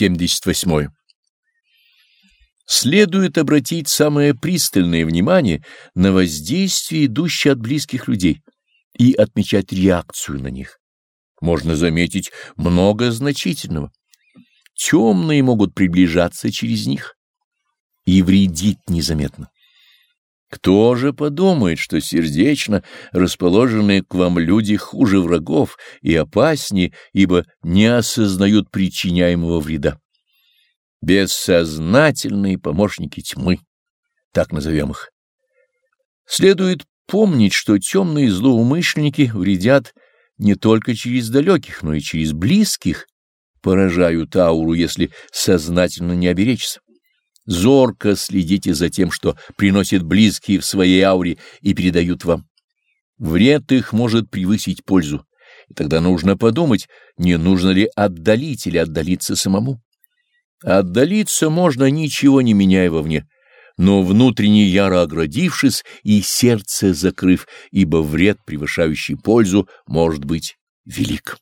78. Следует обратить самое пристальное внимание на воздействие, идущее от близких людей, и отмечать реакцию на них. Можно заметить много значительного. Темные могут приближаться через них и вредить незаметно. Кто же подумает, что сердечно расположенные к вам люди хуже врагов и опаснее, ибо не осознают причиняемого вреда? Бессознательные помощники тьмы, так назовем их. Следует помнить, что темные злоумышленники вредят не только через далеких, но и через близких, поражают ауру, если сознательно не оберечься. Зорко следите за тем, что приносят близкие в своей ауре и передают вам. Вред их может превысить пользу, и тогда нужно подумать, не нужно ли отдалить или отдалиться самому. Отдалиться можно, ничего не меняя вовне, но внутренне яро оградившись и сердце закрыв, ибо вред, превышающий пользу, может быть велик.